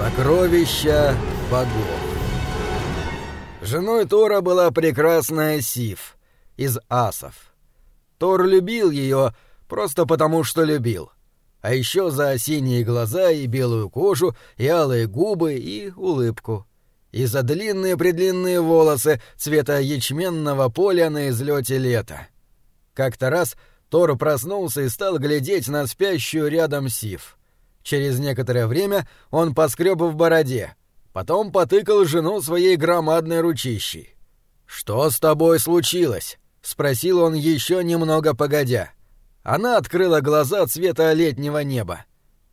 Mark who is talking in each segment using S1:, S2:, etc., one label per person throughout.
S1: Сокровища богов. Женой Тора была прекрасная Сив из асов. Тор любил ее просто потому, что любил. А еще за синие глаза и белую кожу, и алые губы, и улыбку. И за длинные-предлинные волосы цвета ячменного поля на излете лета. Как-то раз Тор проснулся и стал глядеть на спящую рядом Сив. Через некоторое время он поскреб в бороде, потом потыкал жену своей громадной ручищей. «Что с тобой случилось?» — спросил он еще немного погодя. Она открыла глаза цвета летнего неба.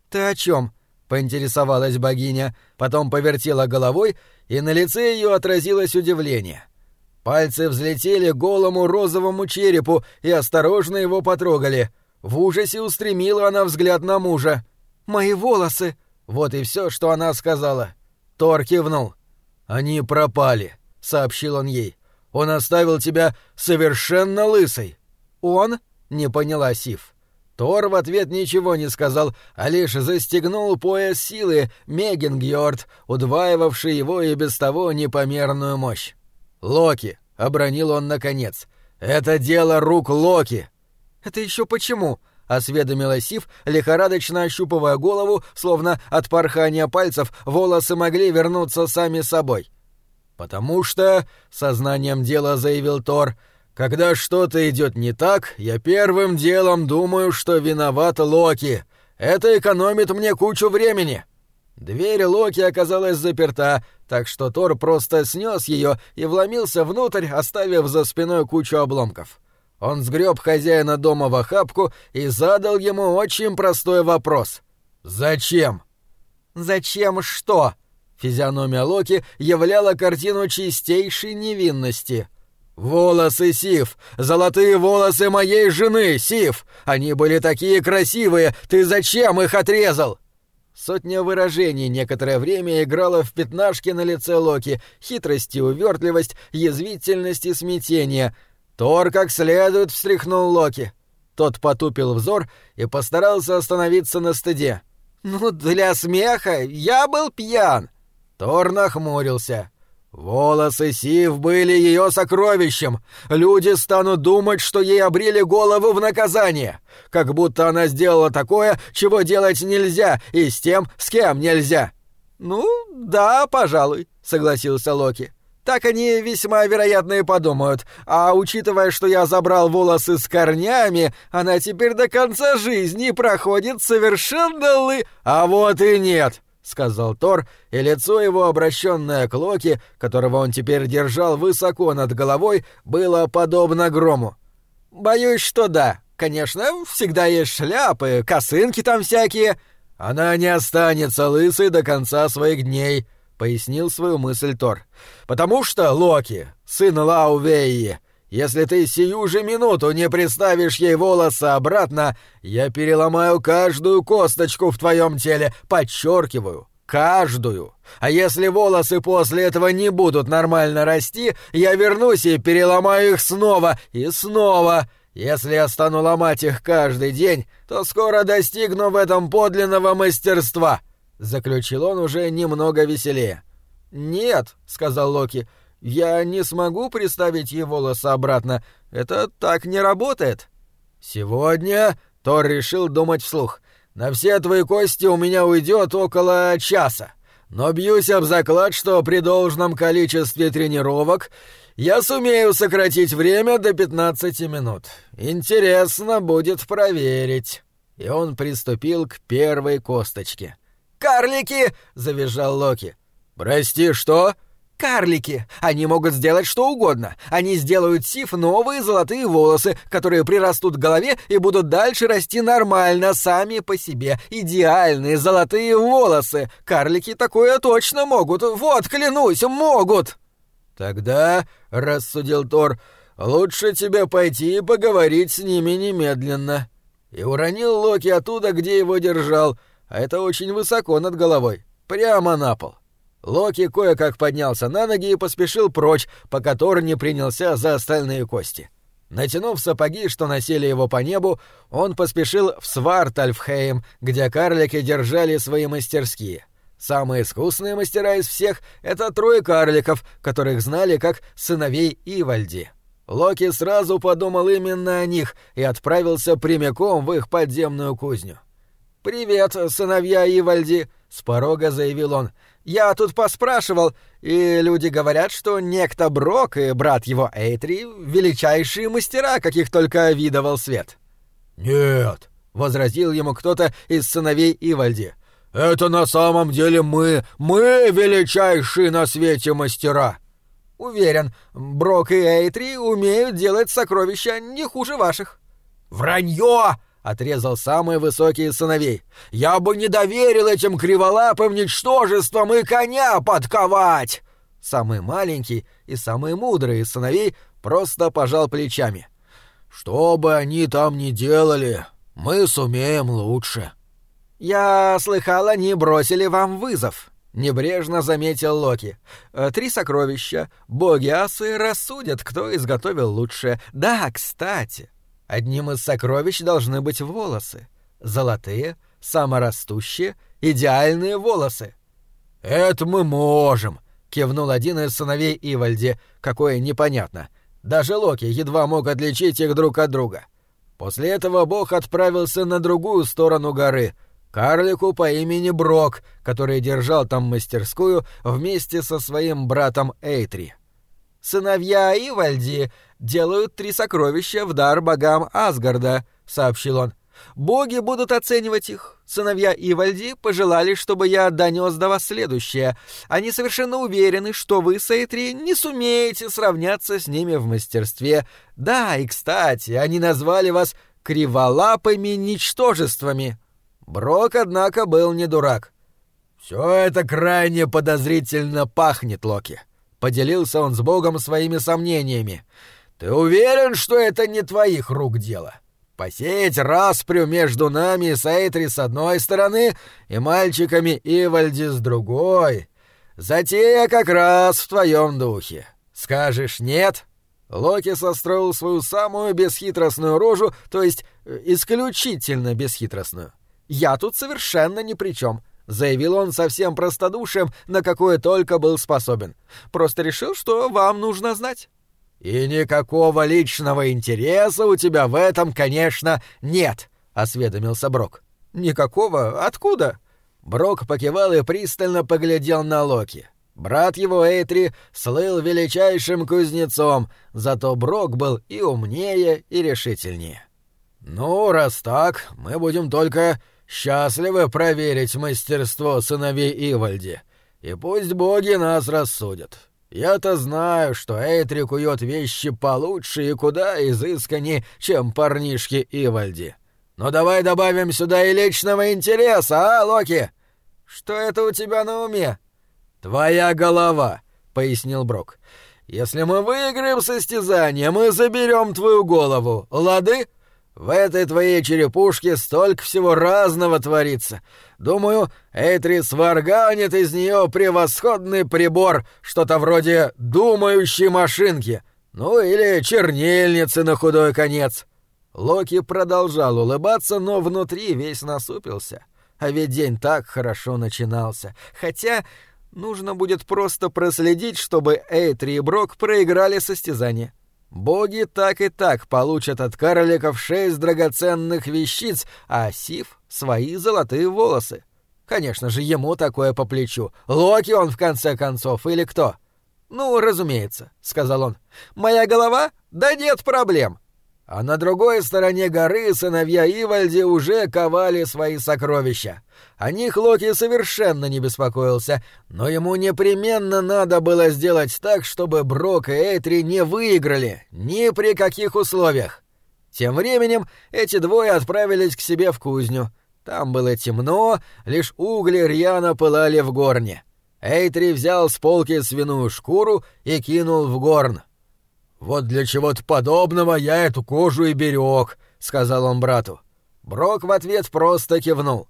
S1: «Ты о чем? поинтересовалась богиня, потом повертела головой, и на лице ее отразилось удивление. Пальцы взлетели голому розовому черепу и осторожно его потрогали. В ужасе устремила она взгляд на мужа. «Мои волосы!» Вот и все, что она сказала. Тор кивнул. «Они пропали», — сообщил он ей. «Он оставил тебя совершенно лысой». «Он?» — не поняла Сив. Тор в ответ ничего не сказал, а лишь застегнул пояс силы Мегингьорд, удваивавший его и без того непомерную мощь. «Локи!» — обронил он наконец. «Это дело рук Локи!» «Это еще почему?» — осведомила Сив, лихорадочно ощупывая голову, словно от порхания пальцев волосы могли вернуться сами собой. «Потому что», — сознанием дела заявил Тор, — «когда что-то идет не так, я первым делом думаю, что виноват Локи. Это экономит мне кучу времени». Дверь Локи оказалась заперта, так что Тор просто снес ее и вломился внутрь, оставив за спиной кучу обломков. Он сгреб хозяина дома в охапку и задал ему очень простой вопрос. «Зачем?» «Зачем что?» Физиономия Локи являла картину чистейшей невинности. «Волосы, Сив! Золотые волосы моей жены, Сив! Они были такие красивые! Ты зачем их отрезал?» Сотня выражений некоторое время играла в пятнашки на лице Локи, хитрость и увертливость, язвительность и смятение — Тор как следует встряхнул Локи. Тот потупил взор и постарался остановиться на стыде. «Ну, для смеха я был пьян!» Тор нахмурился. Волосы Сив были ее сокровищем. Люди станут думать, что ей обрили голову в наказание. Как будто она сделала такое, чего делать нельзя, и с тем, с кем нельзя. «Ну, да, пожалуй», — согласился Локи. Так они весьма вероятно и подумают. А учитывая, что я забрал волосы с корнями, она теперь до конца жизни проходит совершенно лы... А вот и нет, — сказал Тор, и лицо его, обращенное к Локи, которого он теперь держал высоко над головой, было подобно грому. «Боюсь, что да. Конечно, всегда есть шляпы, косынки там всякие. Она не останется лысой до конца своих дней», — пояснил свою мысль Тор. «Потому что, Локи, сын Лаувеи, если ты сию же минуту не приставишь ей волосы обратно, я переломаю каждую косточку в твоем теле, подчеркиваю, каждую. А если волосы после этого не будут нормально расти, я вернусь и переломаю их снова и снова. Если я стану ломать их каждый день, то скоро достигну в этом подлинного мастерства». — заключил он уже немного веселее. «Нет», — сказал Локи, — «я не смогу приставить ей волосы обратно. Это так не работает». «Сегодня», — Тор решил думать вслух, — «на все твои кости у меня уйдет около часа. Но бьюсь об заклад, что при должном количестве тренировок я сумею сократить время до 15 минут. Интересно будет проверить». И он приступил к первой косточке — «Карлики!» — завизжал Локи. «Прости, что?» «Карлики! Они могут сделать что угодно. Они сделают Сиф новые золотые волосы, которые прирастут к голове и будут дальше расти нормально, сами по себе. Идеальные золотые волосы! Карлики такое точно могут! Вот, клянусь, могут!» «Тогда, — рассудил Тор, — лучше тебе пойти и поговорить с ними немедленно». И уронил Локи оттуда, где его держал, а это очень высоко над головой, прямо на пол. Локи кое-как поднялся на ноги и поспешил прочь, пока Тор не принялся за остальные кости. Натянув сапоги, что носили его по небу, он поспешил в Свартальфхейм, где карлики держали свои мастерские. Самые искусные мастера из всех — это трое карликов, которых знали как сыновей Ивальди. Локи сразу подумал именно о них и отправился прямиком в их подземную кузню. «Привет, сыновья Ивальди», — с порога заявил он. «Я тут поспрашивал, и люди говорят, что некто Брок и брат его Эйтри — величайшие мастера, каких только видывал свет».
S2: «Нет», —
S1: возразил ему кто-то из сыновей Ивальди.
S2: «Это на самом деле мы, мы величайшие на свете мастера».
S1: «Уверен, Брок и Эйтри умеют делать сокровища не хуже ваших».
S2: «Вранье!» — отрезал самый высокий из сыновей. «Я бы не доверил этим криволапым ничтожествам и коня подковать!»
S1: Самый маленький и самый мудрый из сыновей просто пожал плечами.
S2: «Что бы они там ни делали, мы сумеем лучше».
S1: «Я слыхал, они бросили вам вызов», — небрежно заметил Локи. «Э, «Три сокровища. Боги асы рассудят, кто изготовил лучшее. Да, кстати, одним из сокровищ должны быть волосы. Золотые, саморастущие, идеальные волосы».
S2: «Это мы можем», —
S1: кивнул один из сыновей Ивальди, какое непонятно. Даже Локи едва мог отличить их друг от друга. После этого бог отправился на другую сторону горы — карлику по имени Брок, который держал там мастерскую вместе со своим братом Эйтри. «Сыновья Ивальди делают три сокровища в дар богам Асгарда», — сообщил он. «Боги будут оценивать их. Сыновья Ивальди пожелали, чтобы я донес до вас следующее. Они совершенно уверены, что вы с Эйтри не сумеете сравняться с ними в мастерстве. Да, и, кстати, они назвали вас криволапыми ничтожествами». Брок, однако, был не дурак.
S2: «Все это крайне подозрительно пахнет, Локи», — поделился он с Богом своими сомнениями. «Ты уверен, что это не твоих рук дело? Посеять распрю между нами и Сейтри с одной стороны и мальчиками Ивальди с другой. Затея как раз в твоем духе. Скажешь «нет»?» Локи состроил свою самую бесхитростную рожу, то есть э, исключительно бесхитростную.
S1: «Я тут совершенно ни при чем», — заявил он совсем простодушием, на какое только был способен. «Просто решил, что вам нужно знать».
S2: «И никакого личного интереса у тебя в этом, конечно, нет», — осведомился Брок.
S1: «Никакого? Откуда?»
S2: Брок покивал и пристально поглядел на Локи. Брат его Эйтри слыл величайшим кузнецом, зато Брок был и умнее, и решительнее. «Ну, раз так, мы будем только счастливы проверить мастерство сыновей Ивальди, и пусть боги нас рассудят. Я-то знаю, что Эйтри кует вещи получше и куда изысканнее, чем парнишки Ивальди. Но давай добавим сюда и личного интереса, а, Локи?
S1: Что это у тебя на уме?
S2: Твоя голова, пояснил Брок. Если мы выиграем состязание, мы заберем твою голову, лады? В этой твоей черепушке столько всего разного творится. Думаю, Эйтри сварганит из нее превосходный прибор, что-то вроде думающей машинки, ну или чернильницы на худой конец».
S1: Локи продолжал улыбаться, но внутри весь насупился. А ведь день так хорошо начинался. Хотя нужно будет просто проследить, чтобы Эйтри и Брок проиграли состязание. Боги так и так получат от карликов шесть драгоценных вещиц, а Сив — свои золотые волосы. Конечно же, ему такое по плечу. Локи он, в конце концов, или кто? «Ну, разумеется», — сказал он. «Моя голова? Да нет проблем. А на другой стороне горы сыновья Ивальди уже ковали свои сокровища. О них Локи совершенно не беспокоился, но ему непременно надо было сделать так, чтобы Брок и Эйтри не выиграли ни при каких условиях. Тем временем эти двое отправились к себе в кузню. Там было темно, лишь угли рьяно пылали в горне. Эйтри взял с полки свиную шкуру и кинул в горн.
S2: «Вот для чего-то подобного я эту кожу и берег», — сказал он брату.
S1: Брок в ответ просто кивнул.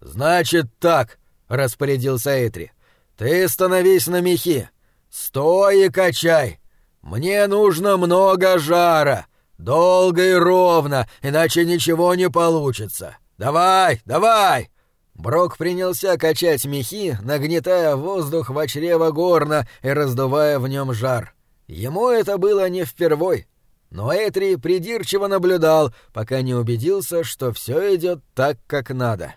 S2: «Значит так», — распорядился Эйтри. «Ты становись на мехи. Стой и качай. Мне нужно много жара. Долго и ровно, иначе ничего не получится. Давай, давай!» Брок принялся качать мехи, нагнетая воздух в чрево горна и раздувая в нем жар. Ему это было не впервой. Но Этри придирчиво наблюдал, пока не убедился, что все идет так, как надо.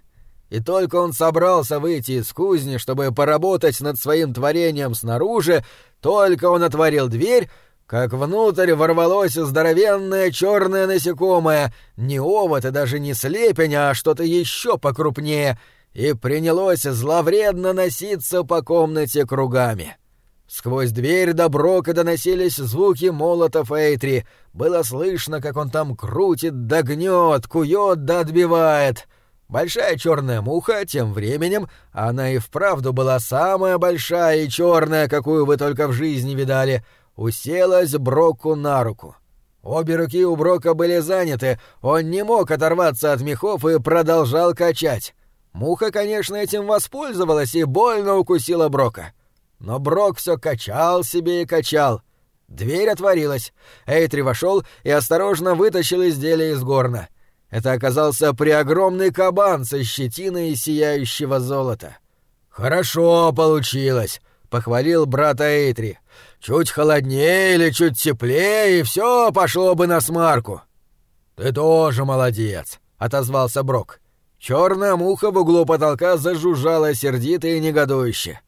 S2: И только он собрался выйти из кузни, чтобы поработать над своим творением снаружи, только он отворил дверь, как внутрь ворвалось здоровенное черное насекомое, не овод и даже не слепень, а что-то еще покрупнее, и принялось зловредно носиться по комнате кругами. Сквозь дверь до Брока доносились звуки молотов Эйтри. Было слышно, как он там крутит да гнет, кует да отбивает. Большая черная муха, тем временем, она и вправду была самая большая и черная, какую вы только в жизни видали — уселась Броку на руку. Обе руки у Брока были заняты, он не мог оторваться от мехов и продолжал качать. Муха, конечно, этим воспользовалась и больно укусила Брока. Но Брок все качал себе и качал. Дверь отворилась. Эйтри вошел и осторожно вытащил изделие из горна. Это оказался преогромный кабан со щетиной и сияющего золота. «Хорошо получилось», — похвалил брата Эйтри. Чуть холоднее или чуть теплее, и все пошло бы на смарку. Ты тоже молодец, отозвался Брок. Черная муха в углу потолка зажужжала сердито и негодующе.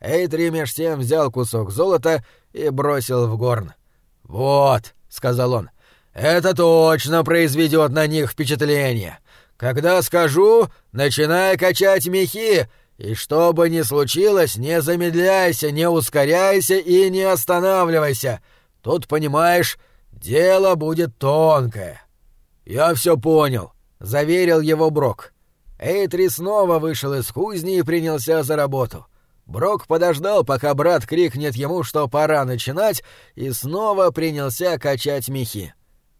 S2: Эйтри меж тем взял кусок золота и бросил в горн. «Вот», — сказал он, — «это точно произведет на них впечатление. Когда скажу, начинай качать мехи, и что бы ни случилось, не замедляйся, не ускоряйся и не останавливайся. Тут, понимаешь, дело будет тонкое. Я все понял, заверил его Брок. Эйтри снова вышел из кузни и принялся за работу. Брок подождал, пока брат крикнет ему, что пора начинать, и снова принялся качать мехи.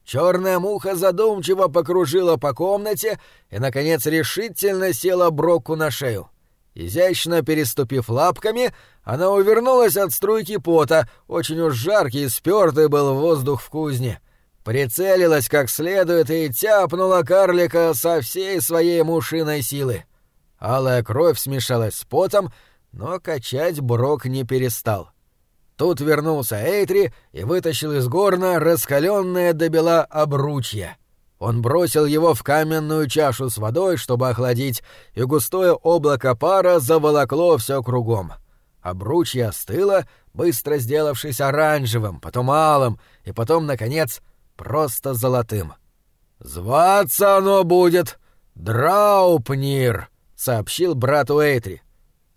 S2: Черная муха задумчиво покружила по комнате и, наконец, решительно села Броку на шею. Изящно переступив лапками, она увернулась от струйки пота, очень уж жаркий и спёртый был воздух в кузне. Прицелилась как следует и тяпнула карлика со всей своей мушиной силы. Алая кровь смешалась с потом, но качать Брок не перестал. Тут вернулся Эйтри и вытащил из горна раскаленное до бела обручье. Он бросил его в каменную чашу с водой, чтобы охладить, и густое облако пара заволокло все кругом. Обручье остыло, быстро сделавшись оранжевым, потом алым, и потом, наконец, просто золотым. «Зваться оно будет Драупнир», — сообщил брату Эйтри.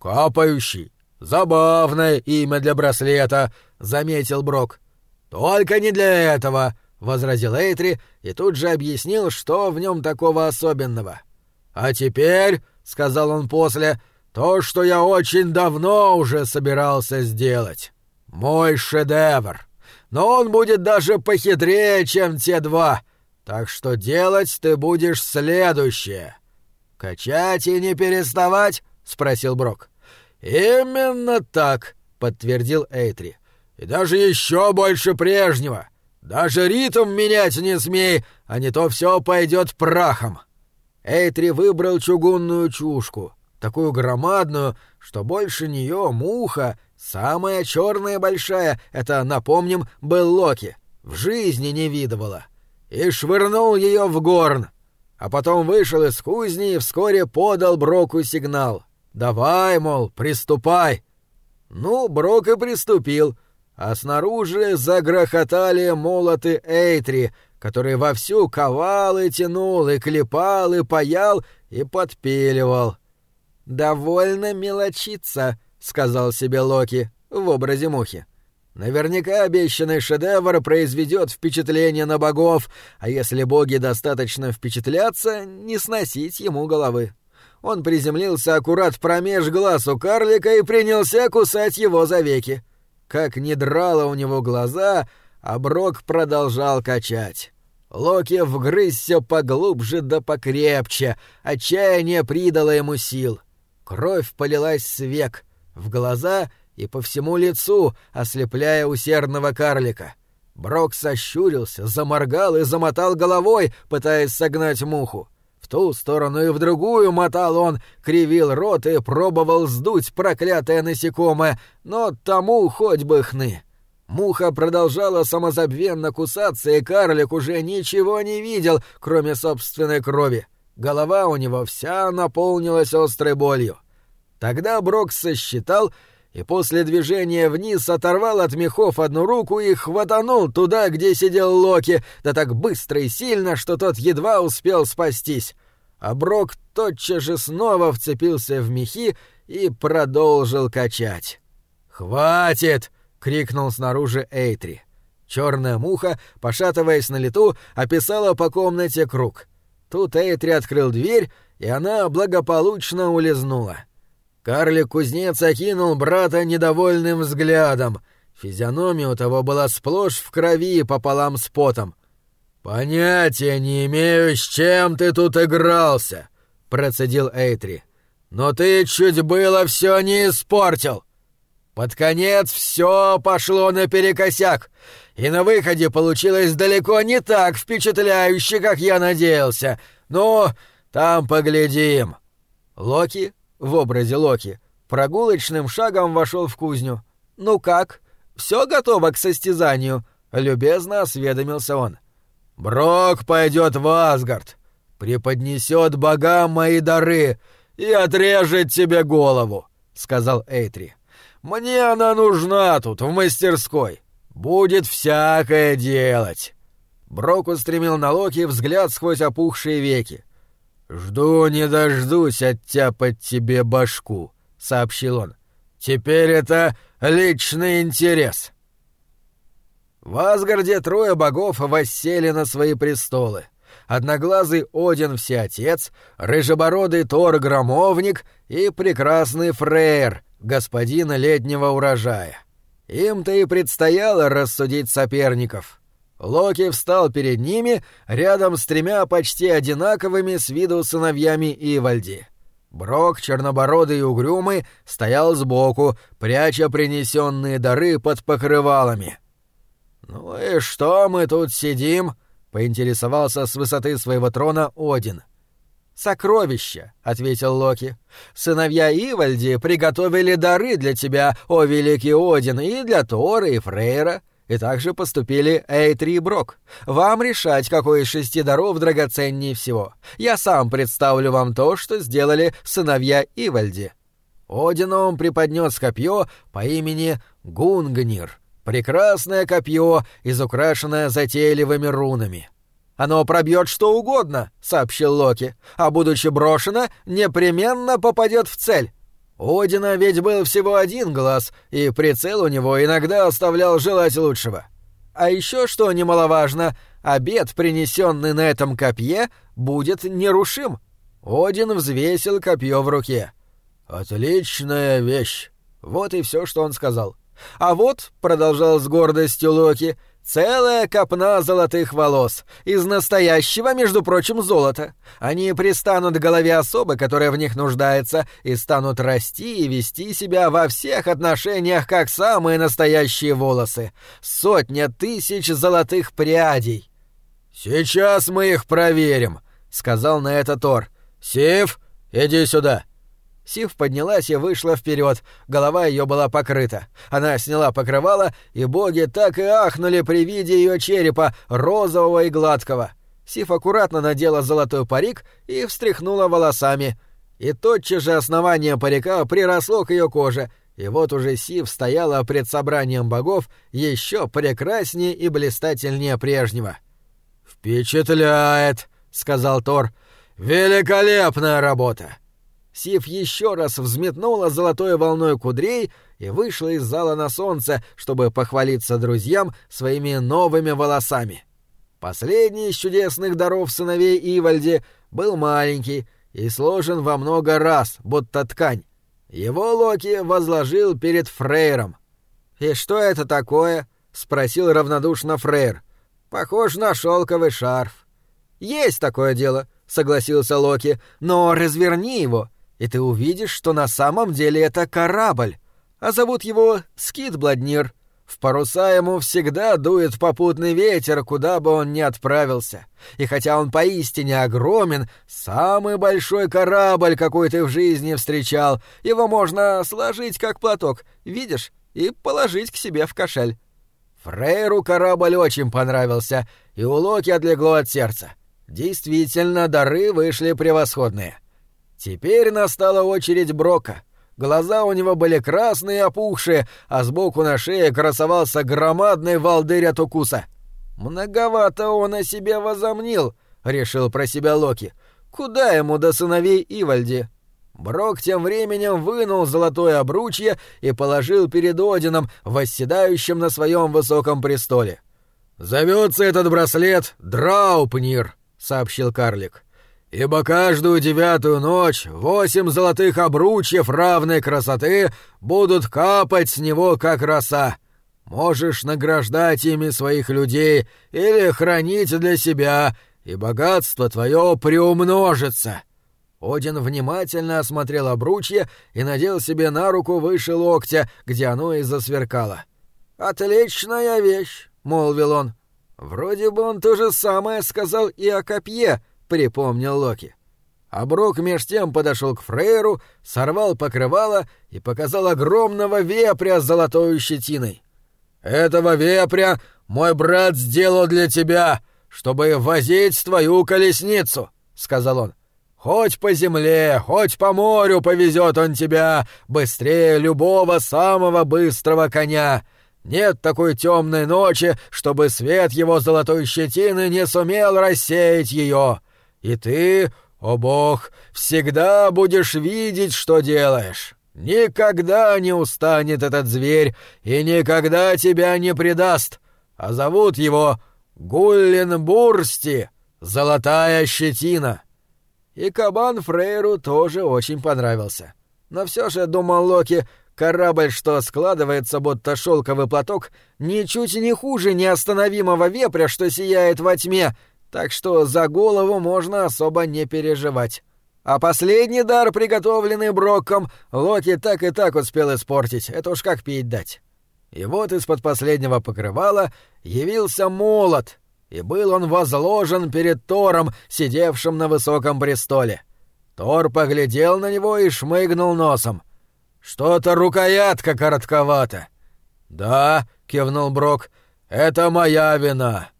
S2: «Капающий. Забавное имя для браслета», — заметил Брок. «Только не для этого», возразил Эйтри и тут же объяснил, что в нем такого особенного. «А теперь», — сказал он после, — «то, что я очень давно уже собирался сделать. Мой шедевр. Но он будет даже похитрее, чем те два. Так что делать ты будешь следующее». «Качать и не переставать?» — спросил Брок. «Именно так», — подтвердил Эйтри. «И даже еще больше прежнего. Даже ритм менять не смей, а не то все пойдет прахом. Эйтри выбрал чугунную чушку, такую громадную, что больше нее муха, самая черная большая, это, напомним, был Локи, в жизни не видывала, и швырнул ее в горн. А потом вышел из кузни и вскоре подал Броку сигнал. «Давай, мол, приступай!» Ну, Брок и приступил — а снаружи загрохотали молоты Эйтри, который вовсю ковал и тянул, и клепал, и паял, и подпиливал. «Довольно мелочиться», — сказал себе Локи в образе мухи. Наверняка обещанный шедевр произведет впечатление на богов, а если боги достаточно впечатлятся, не сносить ему головы. Он приземлился аккурат промеж глаз у карлика и принялся кусать его за веки. Как не драло у него глаза, а Брок продолжал качать. Локи вгрызся поглубже да покрепче, отчаяние придало ему сил. Кровь полилась с век, в глаза и по всему лицу, ослепляя усердного карлика. Брок сощурился, заморгал и замотал головой, пытаясь согнать муху. В ту сторону и в другую мотал он, кривил рот и пробовал сдуть проклятое насекомое, но тому хоть бы хны. Муха продолжала самозабвенно кусаться, и карлик уже ничего не видел, кроме собственной крови. Голова у него вся наполнилась острой болью. Тогда Брок сосчитал и после движения вниз оторвал от мехов одну руку и хватанул туда, где сидел Локи, да так быстро и сильно, что тот едва успел спастись. А Брок тотчас же снова вцепился в мехи и продолжил качать. «Хватит!» — крикнул снаружи Эйтри. Черная муха, пошатываясь на лету, описала по комнате круг. Тут Эйтри открыл дверь, и она благополучно улизнула. — Карлик-кузнец окинул брата недовольным взглядом. Физиономия у того была сплошь в крови пополам с потом. «Понятия не имею, с чем ты тут игрался», — процедил Эйтри. «Но ты чуть было все не испортил. Под конец все пошло наперекосяк, и на выходе получилось далеко не так впечатляюще, как я надеялся. Ну, там поглядим». Локи в образе Локи, прогулочным шагом вошел в кузню. «Ну как? Все готово к состязанию?» — любезно осведомился он. «Брок пойдет в Асгард, преподнесет богам мои дары и отрежет тебе голову», — сказал Эйтри. «Мне она нужна тут, в мастерской. Будет всякое делать». Брок устремил на Локи взгляд сквозь опухшие веки. «Жду не дождусь оттяпать тебе башку», — сообщил он. «Теперь это личный интерес». В Асгарде трое богов воссели на свои престолы. Одноглазый Один Всеотец, рыжебородый Тор Громовник и прекрасный Фрейр, господин летнего урожая. Им-то и предстояло рассудить соперников — Локи встал перед ними, рядом с тремя почти одинаковыми с виду сыновьями Ивальди. Брок, чернобородый и угрюмый, стоял сбоку, пряча принесенные дары под покрывалами. «Ну и что мы тут сидим?» — поинтересовался с высоты своего трона Один. «Сокровища», — ответил Локи. «Сыновья Ивальди приготовили дары для тебя, о великий Один, и для Тора и Фрейра». И также поступили Эйтри и Брок. Вам решать, какой из шести даров драгоценнее всего. Я сам представлю вам то, что сделали сыновья Ивальди». Одином преподнес копье по имени Гунгнир. Прекрасное копье, изукрашенное затейливыми рунами. «Оно пробьет что угодно», — сообщил Локи, «а, будучи брошено, непременно попадет в цель. Одина ведь был всего один глаз, и прицел у него иногда оставлял желать лучшего. А еще что немаловажно, обед, принесенный на этом копье, будет нерушим. Один взвесил копье в руке. «Отличная вещь!» Вот и все, что он сказал. «А вот», — продолжал с гордостью Локи, — Целая копна золотых волос. Из настоящего, между прочим, золота. Они пристанут к голове особы, которая в них нуждается, и станут расти и вести себя во всех отношениях, как самые настоящие волосы. Сотня тысяч золотых прядей. «Сейчас мы их проверим», — сказал на это Тор. «Сив, иди сюда». Сив поднялась и вышла вперед. Голова ее была покрыта. Она сняла покрывало, и боги так и ахнули при виде ее черепа, розового и гладкого. Сив аккуратно надела золотой парик и встряхнула волосами. И тотчас же основание парика приросло к ее коже, и вот уже Сив стояла пред собранием богов еще прекраснее и блистательнее прежнего. «Впечатляет!» — сказал Тор. «Великолепная работа!» Сив еще раз взметнула золотой волной кудрей и вышла из зала на солнце, чтобы похвалиться друзьям своими новыми волосами. Последний из чудесных даров сыновей Ивальди был маленький и сложен во много раз, будто ткань. Его Локи возложил перед Фрейром. «И что это такое?» — спросил равнодушно Фрейр. «Похож на шелковый шарф». «Есть такое дело», — согласился Локи, — «но разверни его, и ты увидишь, что на самом деле это корабль, а зовут его Скит Бладнир. В паруса ему всегда дует попутный ветер, куда бы он ни отправился. И хотя он поистине огромен, самый большой корабль, какой ты в жизни встречал, его можно сложить как платок, видишь, и положить к себе в кошель. Фрейру корабль очень понравился, и у Локи отлегло от сердца. Действительно, дары вышли превосходные. Теперь настала очередь Брока. Глаза у него были красные и опухшие, а сбоку на шее красовался громадный волдырь от укуса. «Многовато он о себе возомнил», — решил про себя Локи. «Куда ему до сыновей Ивальди?» Брок тем временем вынул золотое обручье и положил перед Одином, восседающим на своем высоком престоле. «Зовется этот браслет Драупнир», — сообщил карлик. «Ибо каждую девятую ночь восемь золотых обручьев равной красоты будут капать с него, как роса. Можешь награждать ими своих людей или хранить для себя, и богатство твое приумножится». Один внимательно осмотрел обручье и надел себе на руку выше локтя, где оно и засверкало. «Отличная вещь», — молвил он. «Вроде бы он то же самое сказал и о копье», — припомнил Локи. А Брок меж тем подошел к Фрейру, сорвал покрывало и показал огромного вепря с золотой щетиной. «Этого вепря мой брат сделал для тебя, чтобы возить твою колесницу», — сказал он. Хоть по земле, хоть по морю повезет он тебя, быстрее любого самого быстрого коня. Нет такой темной ночи, чтобы свет его золотой щетины не сумел рассеять ее. И ты, о бог, всегда будешь видеть, что делаешь. Никогда не устанет этот зверь и никогда тебя не предаст. А зовут его Гулленбурсти, золотая щетина. И кабан Фрейру тоже очень понравился. Но все же, думал Локи, корабль, что складывается, будто шелковый платок, ничуть не хуже неостановимого вепря, что сияет во тьме, так что за голову можно особо не переживать. А последний дар, приготовленный Брокком, Локи так и так успел испортить, это уж как пить дать. И вот из-под последнего покрывала явился молот — и был он возложен перед Тором, сидевшим на высоком престоле. Тор поглядел на него и шмыгнул носом. «Что-то рукоятка коротковата». «Да», — кивнул Брок, — «это моя вина.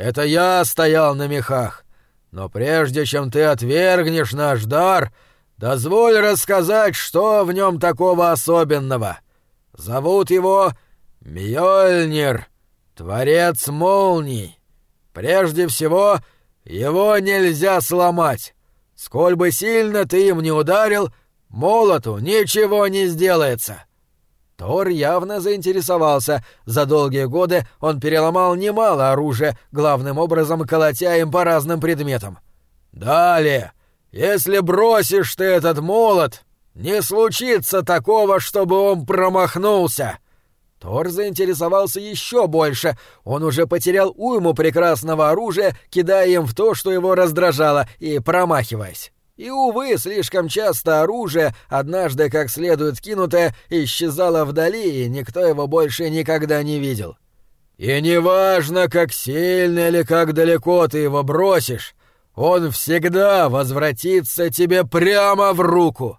S2: Это я стоял на мехах. Но прежде чем ты отвергнешь наш дар, дозволь рассказать, что в нем такого особенного. Зовут его Мьёльнир, Творец Молний. Прежде всего, его нельзя сломать. Сколь бы сильно ты им не ударил, молоту ничего не сделается. Тор явно заинтересовался. За долгие годы он переломал немало оружия, главным образом колотя им по разным предметам. Далее, если бросишь ты этот молот, не случится такого, чтобы он промахнулся. Тор заинтересовался еще больше. Он уже потерял уйму прекрасного оружия, кидая им в то, что его раздражало, и промахиваясь. И, увы, слишком часто оружие, однажды как следует кинутое, исчезало вдали, и никто его больше никогда не видел. И неважно, как сильно или как далеко ты его бросишь, он всегда возвратится тебе прямо в руку.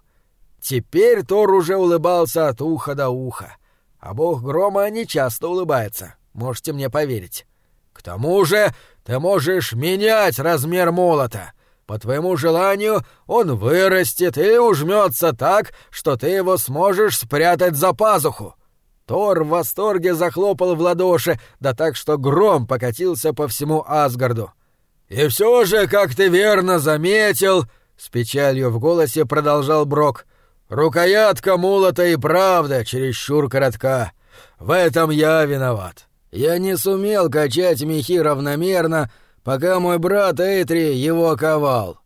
S2: Теперь Тор уже улыбался от уха до уха. А бог грома не часто улыбается, можете мне поверить. К тому же ты можешь менять размер молота. По твоему желанию он вырастет и ужмется так, что ты его сможешь спрятать за пазуху. Тор в восторге захлопал в ладоши, да так, что гром покатился по всему Асгарду. «И все же, как ты верно заметил...» — с печалью в голосе продолжал Брок. Рукоятка молота и правда чересчур коротка. В этом я виноват. Я не сумел качать мехи равномерно, пока мой брат Эйтри его ковал.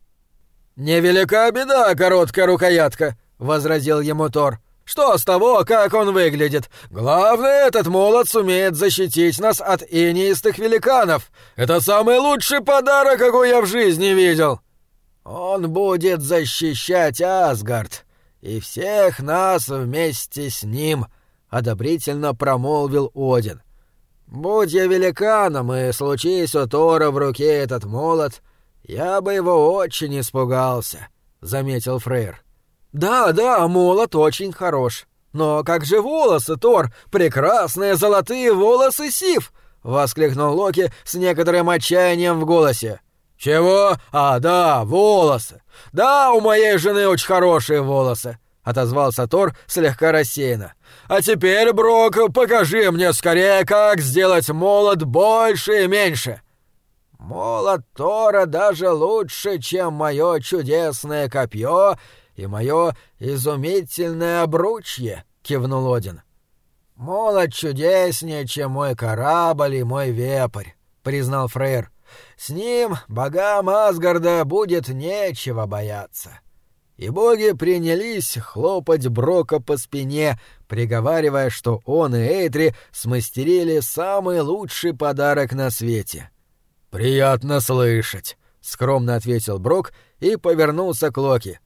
S2: «Невелика беда, короткая рукоятка», — возразил ему Тор. «Что с того, как он выглядит? Главное, этот молот сумеет защитить нас от инеистых великанов. Это самый лучший подарок, какой я в жизни видел». «Он будет защищать Асгард», и всех нас вместе с ним», —— одобрительно промолвил Один. «Будь я великаном, и случись у Тора в руке этот молот, я бы его очень испугался», — заметил Фрейр. «Да, да, молот очень хорош. Но как же волосы, Тор? Прекрасные золотые волосы Сив!» — воскликнул Локи с некоторым отчаянием в голосе. «Чего? А, да, волосы. Да, у моей жены очень хорошие волосы отозвался Тор слегка рассеянно. А теперь, Брок, покажи мне скорее, как сделать молот больше и меньше. Молот Тора даже лучше, чем мое чудесное копье и мое изумительное обручье, кивнул Один. Молот чудеснее, чем мой корабль и мой вепрь, признал Фрейр. С ним богам Асгарда будет нечего бояться. — и боги принялись хлопать Брока по спине, приговаривая, что он и Эйтри смастерили самый лучший подарок на свете. «Приятно слышать», — скромно ответил Брок и повернулся к Локи.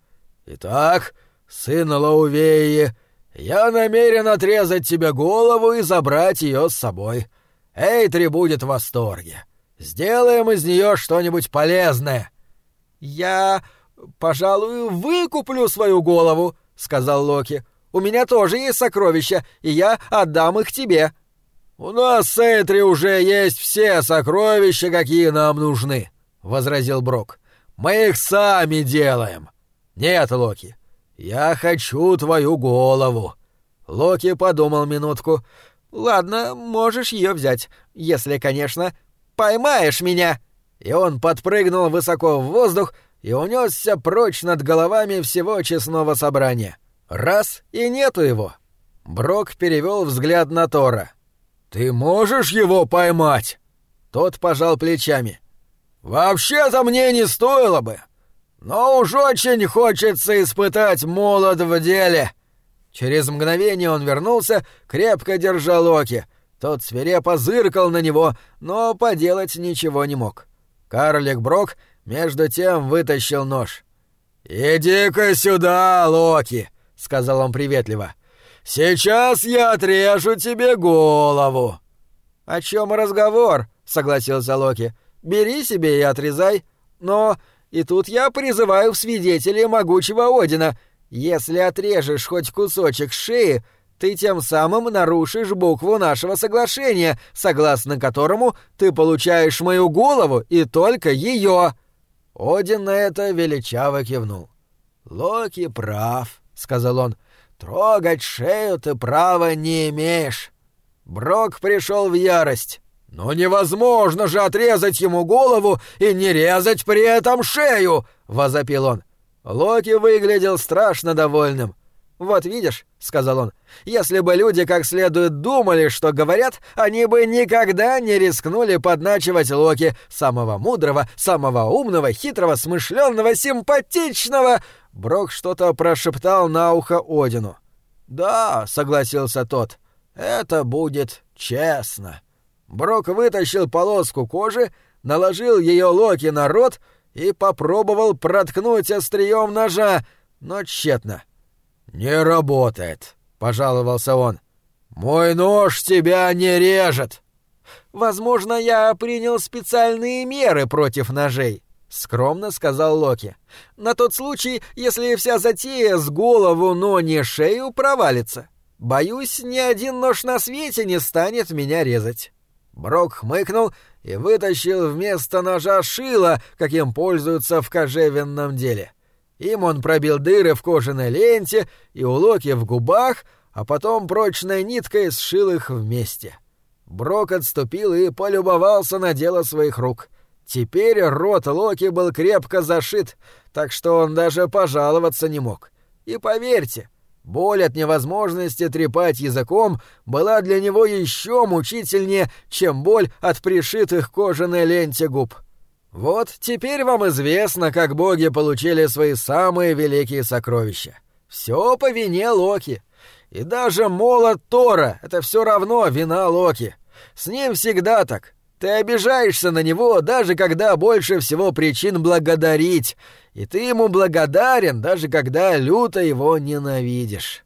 S2: «Итак, сын Лаувеи, я намерен отрезать тебе голову и забрать ее с собой. Эйтри будет в восторге. Сделаем из нее что-нибудь полезное». «Я...» «Пожалуй, выкуплю свою голову», — сказал Локи. «У меня тоже есть сокровища, и я отдам их тебе». «У нас с Эйтри уже есть все сокровища, какие нам нужны», — возразил Брок. «Мы их сами делаем». «Нет, Локи, я хочу твою голову». Локи подумал минутку. «Ладно, можешь ее взять, если, конечно, поймаешь меня». И он подпрыгнул высоко в воздух, и унесся прочь над головами всего честного собрания. Раз — и нету его. Брок перевел взгляд на Тора. «Ты можешь его поймать?» Тот пожал плечами. «Вообще-то мне не стоило бы. Но уж очень хочется испытать молот в деле». Через мгновение он вернулся, крепко держа Локи. Тот свирепо зыркал на него, но поделать ничего не мог. Карлик Брок — между тем вытащил нож. «Иди-ка сюда, Локи!» — сказал он приветливо. «Сейчас я отрежу тебе голову!» «О чем разговор?» — согласился Локи. «Бери себе и отрезай. Но и тут я призываю в свидетели могучего Одина. Если отрежешь хоть кусочек шеи, ты тем самым нарушишь букву нашего соглашения, согласно которому ты получаешь мою голову и только ее. Один на это величаво кивнул. «Локи прав», — сказал он. «Трогать шею ты права не имеешь». Брок пришел в ярость. «Но невозможно же отрезать ему голову и не резать при этом шею!» — возопил он. Локи выглядел страшно довольным. «Вот видишь», — сказал он, — «если бы люди как следует думали, что говорят, они бы никогда не рискнули подначивать Локи, самого мудрого, самого умного, хитрого, смышленного, симпатичного...» Брок что-то прошептал на ухо Одину. «Да», — согласился тот, — «это будет честно». Брок вытащил полоску кожи, наложил ее Локи на рот и попробовал проткнуть острием ножа, но тщетно. — «Не работает», — пожаловался он. «Мой нож тебя не режет». «Возможно, я принял специальные меры против ножей», — скромно сказал Локи. «На тот случай, если вся затея с голову, но не шею провалится. Боюсь, ни один нож на свете не станет меня резать». Брок хмыкнул и вытащил вместо ножа шило, каким пользуются в кожевенном деле. — им он пробил дыры в кожаной ленте и улоки в губах, а потом прочной ниткой сшил их вместе. Брок отступил и полюбовался на дело своих рук. Теперь рот Локи был крепко зашит, так что он даже пожаловаться не мог. И поверьте, боль от невозможности трепать языком была для него еще мучительнее, чем боль от пришитых кожаной ленте губ. Вот теперь вам известно, как боги получили свои самые великие сокровища. Все по вине Локи. И даже молот Тора — это все равно вина Локи. С ним всегда так. Ты обижаешься на него, даже когда больше всего причин благодарить. И ты ему благодарен, даже когда люто его ненавидишь.